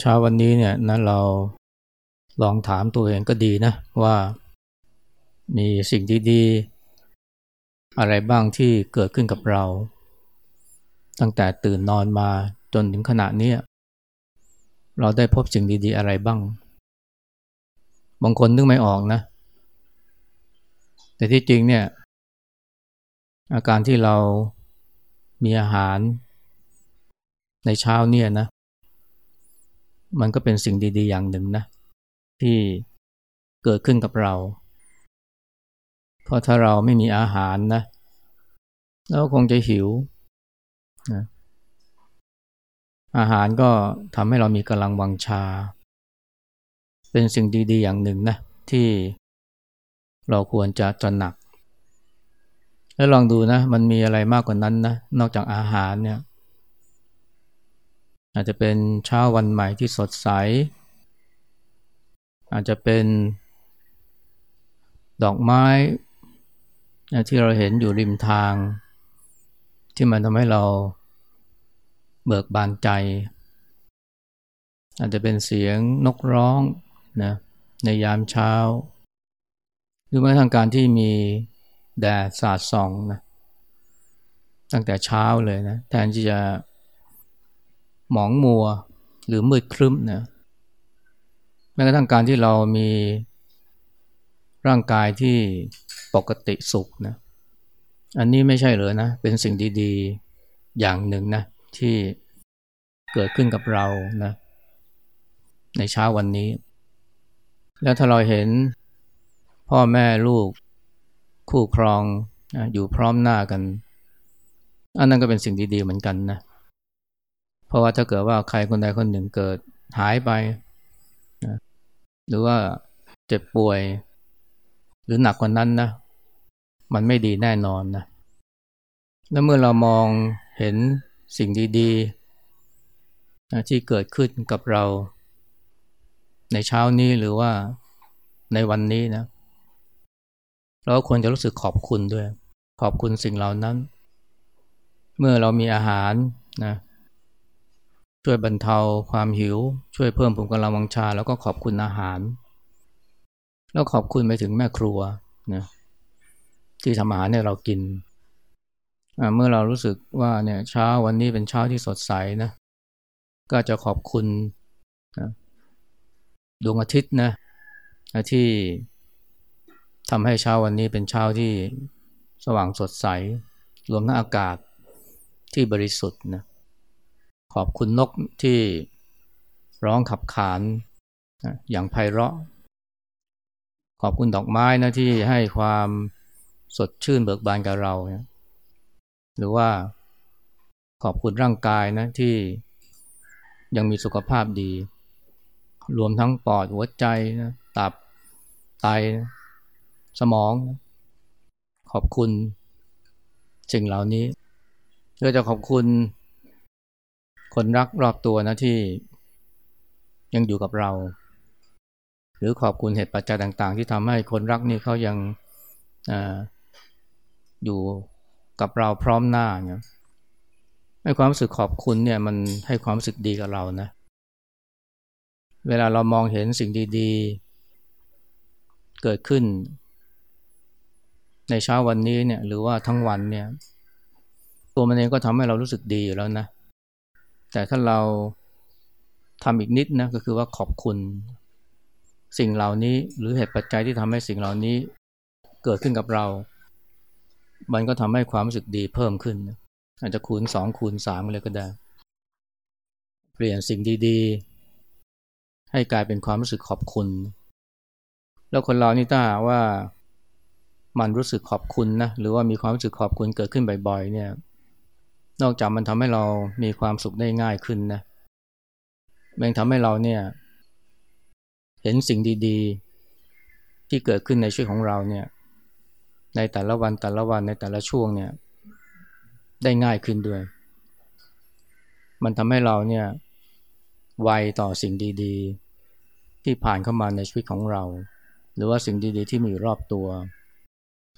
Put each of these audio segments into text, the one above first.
เช้าวันนี้เนี่ยนะเราลองถามตัวเองก็ดีนะว่ามีสิ่งดีๆอะไรบ้างที่เกิดขึ้นกับเรา ตั้งแต่ตื่นนอนมาจนถึงขณะนี้เราได้พบสิ่งดีๆอะไรบ้าง บางคนนึกไม่ออกนะ แต่ที่จริงเนี่ย อาการที่เรามีอาหารในเช้าเนี่ยนะ มันก็เป็นสิ่งดี ๆ อย่างหนึ่งนะ ที่เกิดขึ้นกับเรา เพราะถ้าเราไม่มีอาหารนะเราคงจะหิวนะอาหารก็ทำให้เรามีกำลังวังชา เป็นสิ่งดี ๆ อย่างหนึ่งนะ ที่เราควรจะตระหนัก แล้วลองดูนะ มันมีอะไรมากกว่านั้นนะ นอกจากอาหารเนี่ย อาจจะเป็นเช้าวันใหม่ที่สดใส อาจจะเป็นดอกไม้ที่เราเห็นอยู่ริมทาง ที่มันทำให้เราเบิกบานใจ อาจจะเป็นเสียงนกร้องนะในยามเช้า หรือแม้ทางการที่มีแดดสาดส่องนะตั้งแต่เช้าเลยนะแทนที่จะ หมองมัวหรือมืดครึ้มนะแม้กระทั่งการที่เรามีร่างกายที่ปกติสุขนะอันนี้ไม่ใช่เลยนะ เป็นสิ่งดีๆอย่างหนึ่งนะ ที่เกิดขึ้นกับเรานะ ในเช้าวันนี้ แล้วถ้าเราเห็นพ่อแม่ลูกคู่ครองนะอยู่พร้อมหน้ากัน อันนั้นก็เป็นสิ่งดีๆเหมือนกันนะเพราะว่าถ้าเกิดว่าใครคนใดคนหนึ่งเกิดหายไปนะหรือว่าเจ็บป่วย หรือหนักกว่านั้นนะมันไม่ดีแน่นอนนะแล้วเมื่อเรามองเห็นสิ่งดีๆนะที่เกิดขึ้นกับเรา ในเช้านี้หรือว่าในวันนี้นะเราควรจะรู้สึกขอบคุณด้วย ขอบคุณสิ่งเหล่านั้น เมื่อเรามีอาหารนะ ช่วยบรรเทาความหิว ช่วยเพิ่มภูมิกำลังวังชา แล้วก็ขอบคุณอาหาร แล้วขอบคุณไปถึงแม่ครัวนะที่ทำอาหารให้เรากิน เมื่อเรารู้สึกว่าเนี่ยเช้าวันนี้เป็นเช้าที่สดใสนะก็จะขอบคุณนะดวงอาทิตย์นะที่ทำให้เช้าวันนี้เป็นเช้าที่สว่างสดใส รวมทั้งอากาศที่บริสุทธิ์นะ ขอบคุณนกที่ร้องขับขานอย่างไพเราะ ขอบคุณดอกไม้นะที่ให้ความสดชื่นเบิกบานกับเรา หรือว่าขอบคุณร่างกายนะที่ยังมีสุขภาพดี รวมทั้งปอดหัวใจนะตับไตสมอง ขอบคุณสิ่งเหล่านี้เพื่อจะขอบคุณ คนรักรอบตัวนะที่ยังอยู่กับเรา หรือขอบคุณเหตุปัจจัยต่าง ๆ ที่ทำให้คนรักนี่เขายังออยู่กับเราพร้อมหน้าเนี่ยให้ความรู้สึกขอบคุณเนี่ยมันให้ความรู้สึกดีกับเรานะ เวลาเรามองเห็นสิ่งดีๆ เกิดขึ้น ในเช้าวันนี้เนี่ยหรือว่าทั้งวันเนี่ย ตัวมันเองก็ทำให้เรารู้สึกดีอยู่แล้วนะเแต่ถ้าเราทำอีกนิดนะก็คือว่าขอบคุณ สิ่งเหล่านี้หรือเหตุปัจจัยที่ทำให้สิ่งเหล่านี้เกิดขึ้นกับเรา มันก็ทำให้ความรู้สึกดีเพิ่มขึ้น อาจจะคูณสองคูณสามเลยก็ได้ เปลี่ยนสิ่งดีๆ ให้กลายเป็นความรู้สึกขอบคุณ แล้วคนเรานี่ถ้าว่ามันรู้สึกขอบคุณนะหรือว่ามีความรู้สึกขอบคุณเกิดขึ้นบ่อยๆเนี่ย นอกจากมันทำให้เรามีความสุขได้ง่ายขึ้นนะมันทำให้เราเนี่ยเห็นสิ่งดีๆ ที่เกิดขึ้นในชีวิตของเราเนี่ยในแต่ละวันแต่ละวันในแต่ละช่วงเนี่ยได้ง่ายขึ้นด้วย มันทำให้เราเนี่ยไวต่อสิ่งดีๆ ที่ผ่านเข้ามาในชีวิตของเรา หรือว่าสิ่งดีๆ ที่มีอยู่รอบตัว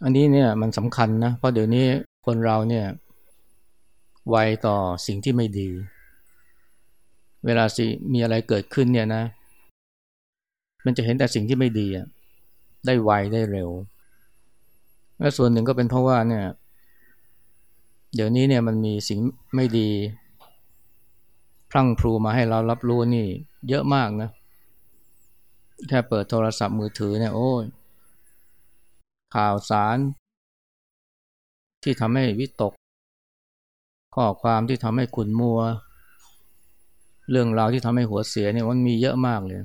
อันนี้เนี่ยมันสำคัญนะเพราะเดี๋ยวนี้คนเราเนี่ย ไวต่อสิ่งที่ไม่ดี เวลาสิมีอะไรเกิดขึ้นเนี่ยนะ มันจะเห็นแต่สิ่งที่ไม่ดีอะได้ไวได้เร็ว และส่วนหนึ่งก็เป็นเพราะว่าเนี่ย เดี๋ยวนี้เนี่ยมันมีสิ่งไม่ดีพรั่งพรูมาให้เรารับรู้นี่ เยอะมากนะ แค่เปิดโทรศัพท์มือถือเนี่ยโอ้ยข่าวสาร ที่ทำให้วิตก ข้อความที่ทำให้ขุนมัว เรื่องราวที่ทำให้หัวเสียเนี่ยมันมีเยอะมากเลย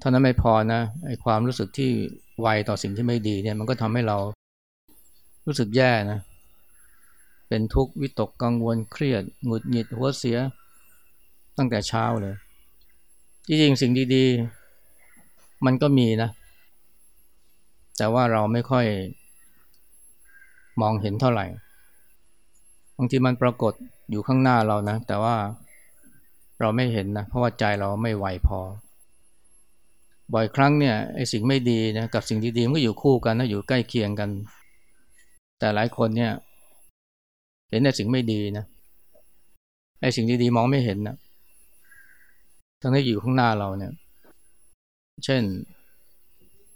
ท่านั้นไม่พอนะไอความรู้สึกที่ไวต่อสิ่งที่ไม่ดีเนี่ย มันก็ทำให้เรารู้สึกแย่นะ เป็นทุกข์วิตกกังวลเครียดหงุดหงิดหัวเสีย ตั้งแต่เช้าเลยจริงๆสิ่งดีๆ มันก็มีนะ แต่ว่าเราไม่ค่อยมองเห็นเท่าไหร่ บางทีมันปรากฏอยู่ข้างหน้าเรานะ แต่ว่าเราไม่เห็นนะ เพราะว่าใจเราไม่ไวพอ บ่อยครั้งเนี่ยไอ้สิ่งไม่ดีนะกับสิ่งดีๆมันก็อยู่คู่กันนะอยู่ใกล้เคียงกัน แต่หลายคนเนี่ย เห็นแต่สิ่งไม่ดีนะไอ้สิ่งดีๆมองไม่เห็นนะทั้งที่อยู่ข้างหน้าเราเนี่ย เช่น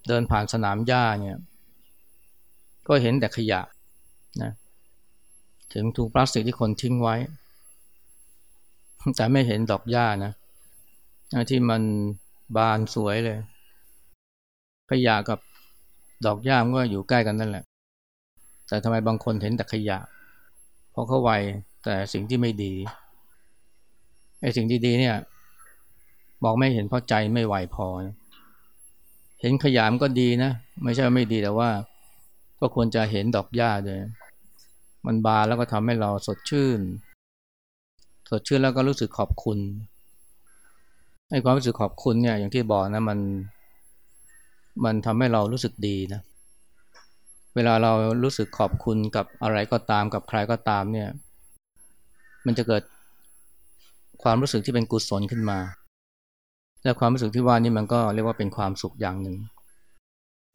เดินผ่านสนามหญ้าเนี่ย ก็เห็นแต่ขยะนะ ถึงถุงพลาสติกที่คนทิ้งไว้ แต่ไม่เห็นดอกหญ้านะที่มันบานสวยเลยขยะกับดอกหญ้ามันก็อยู่ใกล้กันนั่นแหละ แต่ทำไมบางคนเห็นแต่ขยะ เพราะเขาไวแต่สิ่งที่ไม่ดีไอ้สิ่งดีๆเนี่ยบอกไม่เห็นเพราะใจไม่ไหวพอเห็นขยะมันก็ดีนะ ไม่ใช่ไม่ดีแต่ว่า ก็ควรจะเห็นดอกหญ้าด้วย มันบานแล้วก็ทำให้เราสดชื่น สดชื่นแล้วก็รู้สึกขอบคุณไอ้ความรู้สึกขอบคุณเนี่ยอย่างที่บอกนะมัน มันทำให้เรารู้สึกดีนะเวลาเรารู้สึกขอบคุณกับอะไรก็ตามกับใครก็ตามเนี่ย มันจะเกิดความรู้สึกที่เป็นกุศลขึ้นมา และความรู้สึกที่ว่านี่มันก็เรียกว่าเป็นความสุขอย่างหนึ่ง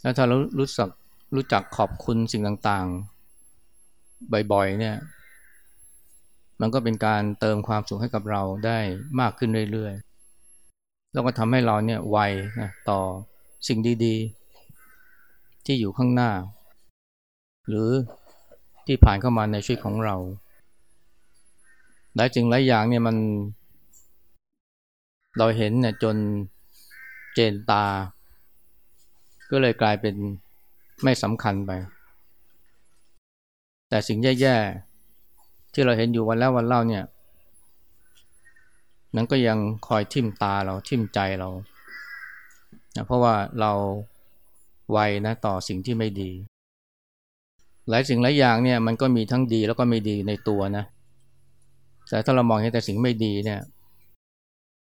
แล้วถ้าเรารู้สึกรู้จักขอบคุณสิ่งต่าง บ่อยๆเนี่ย มันก็เป็นการเติมความสุขให้กับเราได้มากขึ้นเรื่อยๆ แล้วก็ทำให้เราเนี่ยไวนะต่อสิ่งดีๆ ที่อยู่ข้างหน้า หรือที่ผ่านเข้ามาในชีวิตของเรา หลายจึงหลายอย่างเนี่ยมัน เราเห็นเนี่ยจนเจนตา ก็เลยกลายเป็นไม่สำคัญไป แต่สิ่งแย่ๆที่เราเห็นอยู่วันแล้ววันเล่าเนี่ยนั้นก็ยังคอยทิ่มตาเราทิ่มใจเรานะเพราะว่าเราไวนะต่อสิ่งที่ไม่ดี หลายสิ่งหลายอย่างเนี่ยมันก็มีทั้งดีแล้วก็ไม่ดีในตัวนะ แต่ถ้าเรามองเห็นแต่สิ่งไม่ดีเนี่ย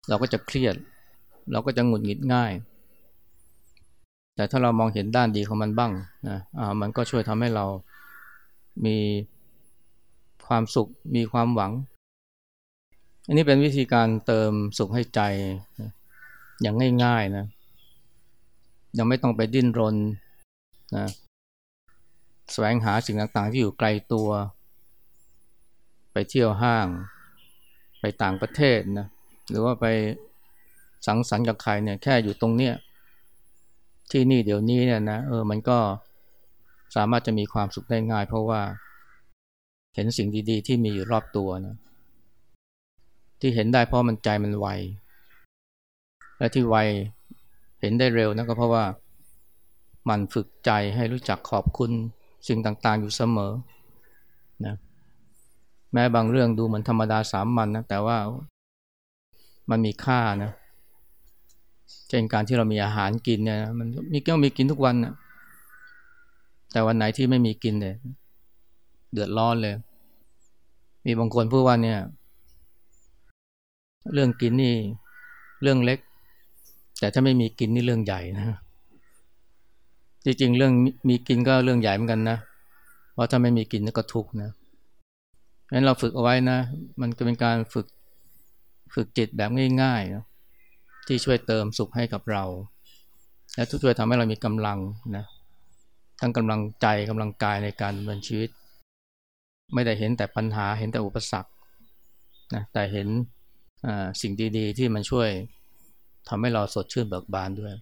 เราก็จะเครียด เราก็จะหงุดหงิดง่าย แต่ถ้าเรามองเห็นด้านดีของมันบ้างนะอ่ามันก็ช่วยทำให้เรา มีความสุขมีความหวัง อันนี้เป็นวิธีการเติมสุขให้ใจอย่างง่ายๆนะยังไม่ต้องไปดิ้นรนนะแสวงหาสิ่งต่างๆ ที่อยู่ไกลตัว ไปเที่ยวห้าง ไปต่างประเทศนะหรือว่าไปสังสรรค์กับใครเนี่ยแค่อยู่ตรงเนี้ยที่นี่เดี๋ยวนี้เนี่ยนะเออมันก็ สามารถจะมีความสุขได้ง่าย เพราะว่าเห็นสิ่งดีๆ ที่มีอยู่รอบตัวนะที่เห็นได้เพราะมันใจมันไว และที่ไวเห็นได้เร็วนะก็เพราะว่ามันฝึกใจให้รู้จักขอบคุณสิ่งต่างๆ อยู่เสมอนะแม้บางเรื่องดูเหมือนธรรมดาสามัญนนะแต่ว่ามันมีค่านะเช่นการที่เรามีอาหารกินเนี่ยมันมีก็มีกินทุกวันนะ แต่วันไหนที่ไม่มีกินเนี่ยเดือดร้อนเลย มีบางคนพูดว่าเนี่ย เรื่องกินนี่เรื่องเล็ก แต่ถ้าไม่มีกินนี่เรื่องใหญ่นะจริงๆเรื่องมีกินก็เรื่องใหญ่เหมือนกันนะเพราะถ้าไม่มีกินนี่ก็ทุกข์นะงั้นเราฝึกเอาไว้นะ มันก็เป็นการฝึกฝึกจิตแบบง่ายๆนะที่ช่วยเติมสุขให้กับเรา และทุกช่วยทำให้เรามีกำลังนะ ทั้งกำลังใจกำลังกายในการดำเนินชีวิต ไม่ได้เห็นแต่ปัญหาเห็นแต่อุปสรรคนะแต่เห็นสิ่งดีๆ ที่มันช่วยทำให้เราสดชื่นเบิกบานด้วย